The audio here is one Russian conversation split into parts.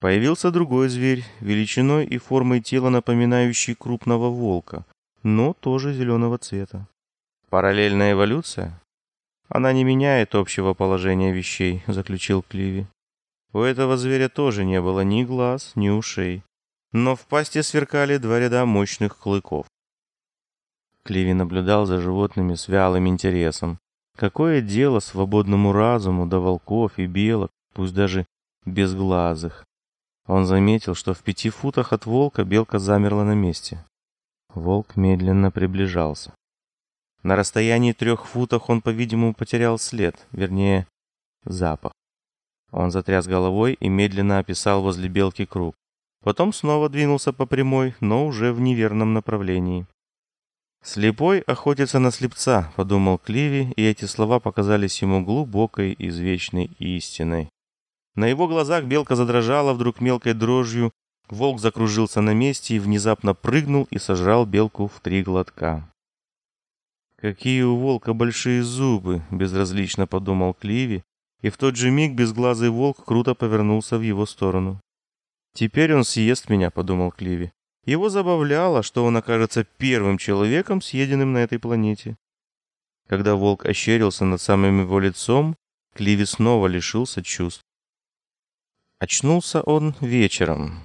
Появился другой зверь, величиной и формой тела напоминающий крупного волка, но тоже зеленого цвета. Параллельная эволюция? Она не меняет общего положения вещей, заключил Кливи. У этого зверя тоже не было ни глаз, ни ушей, но в пасти сверкали два ряда мощных клыков. Кливи наблюдал за животными с вялым интересом. Какое дело свободному разуму до волков и белок, пусть даже безглазых? Он заметил, что в пяти футах от волка белка замерла на месте. Волк медленно приближался. На расстоянии трех футов он, по-видимому, потерял след, вернее, запах. Он затряс головой и медленно описал возле белки круг. Потом снова двинулся по прямой, но уже в неверном направлении. «Слепой охотится на слепца», — подумал Кливи, и эти слова показались ему глубокой, извечной истиной. На его глазах белка задрожала вдруг мелкой дрожью, волк закружился на месте и внезапно прыгнул и сожрал белку в три глотка. «Какие у волка большие зубы!» — безразлично подумал Кливи, и в тот же миг безглазый волк круто повернулся в его сторону. «Теперь он съест меня», — подумал Кливи. Его забавляло, что он окажется первым человеком, съеденным на этой планете. Когда волк ощерился над самым его лицом, Кливи снова лишился чувств. Очнулся он вечером.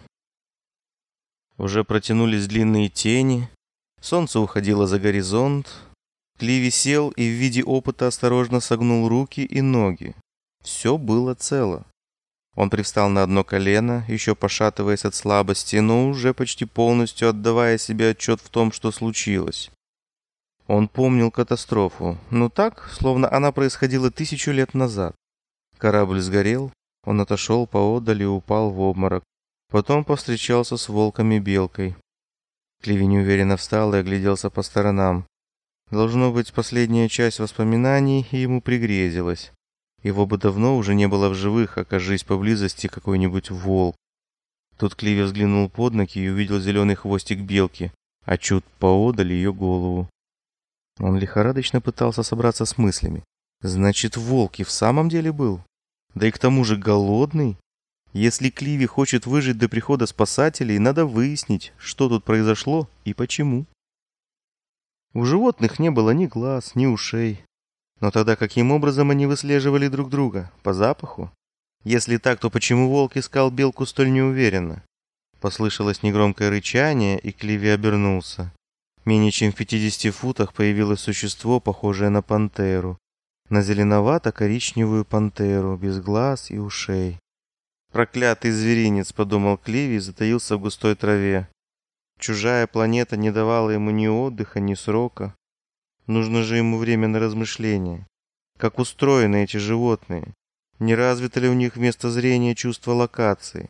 Уже протянулись длинные тени, солнце уходило за горизонт, Кливи сел и в виде опыта осторожно согнул руки и ноги. Все было цело. Он привстал на одно колено, еще пошатываясь от слабости, но уже почти полностью отдавая себе отчет в том, что случилось. Он помнил катастрофу, но так, словно она происходила тысячу лет назад. Корабль сгорел, он отошел поодаль и упал в обморок. Потом повстречался с волками-белкой. Кливи неуверенно встал и огляделся по сторонам. Должно быть, последняя часть воспоминаний ему пригрезилась. Его бы давно уже не было в живых, окажись поблизости какой-нибудь волк. Тут Кливи взглянул под ноги и увидел зеленый хвостик белки, а чуть поодаль ее голову. Он лихорадочно пытался собраться с мыслями. Значит, волк и в самом деле был? Да и к тому же голодный? Если Кливи хочет выжить до прихода спасателей, надо выяснить, что тут произошло и почему. У животных не было ни глаз, ни ушей. Но тогда каким образом они выслеживали друг друга? По запаху? Если так, то почему волк искал белку столь неуверенно? Послышалось негромкое рычание, и Кливи обернулся. Менее чем в 50 футах появилось существо, похожее на пантеру. На зеленовато-коричневую пантеру, без глаз и ушей. «Проклятый зверинец», — подумал Кливи и затаился в густой траве. Чужая планета не давала ему ни отдыха, ни срока. Нужно же ему время на размышления. Как устроены эти животные? Не развито ли у них вместо зрения чувство локации?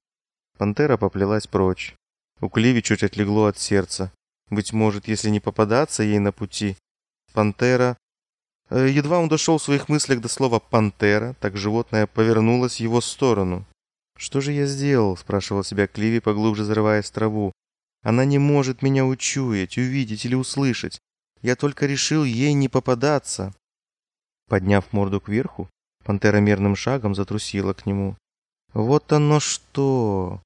Пантера поплелась прочь. У Кливи чуть отлегло от сердца. Быть может, если не попадаться ей на пути. Пантера... Э, едва он дошел в своих мыслях до слова «пантера», так животное повернулось в его сторону. «Что же я сделал?» – спрашивал себя Кливи, поглубже зарываясь в траву. Она не может меня учуять, увидеть или услышать. Я только решил ей не попадаться. Подняв морду кверху, пантера мерным шагом затрусила к нему. Вот оно что!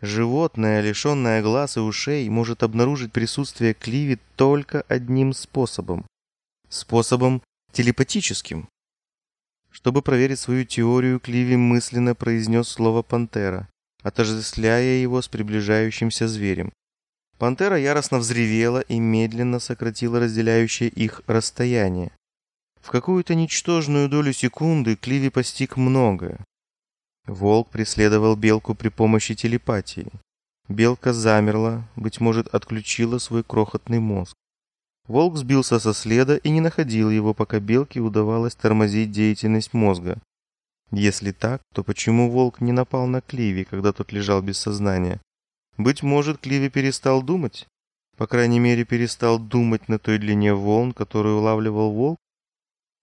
Животное, лишенное глаз и ушей, может обнаружить присутствие Кливи только одним способом. Способом телепатическим. Чтобы проверить свою теорию, Кливи мысленно произнес слово «пантера», отождествляя его с приближающимся зверем. Пантера яростно взревела и медленно сократила разделяющее их расстояние. В какую-то ничтожную долю секунды Кливи постиг многое. Волк преследовал белку при помощи телепатии. Белка замерла, быть может, отключила свой крохотный мозг. Волк сбился со следа и не находил его, пока белке удавалось тормозить деятельность мозга. Если так, то почему волк не напал на Кливи, когда тот лежал без сознания? Быть может, Кливи перестал думать? По крайней мере, перестал думать на той длине волн, которую улавливал волк?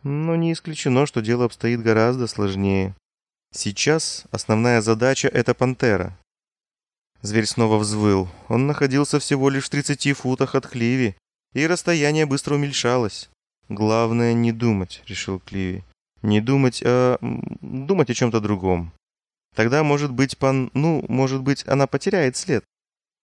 Но не исключено, что дело обстоит гораздо сложнее. Сейчас основная задача – это пантера. Зверь снова взвыл. Он находился всего лишь в 30 футах от Кливи, и расстояние быстро уменьшалось. «Главное не думать», — решил Кливи. «Не думать, а думать о чем-то другом». Тогда, может быть, пан... Ну, может быть, она потеряет след.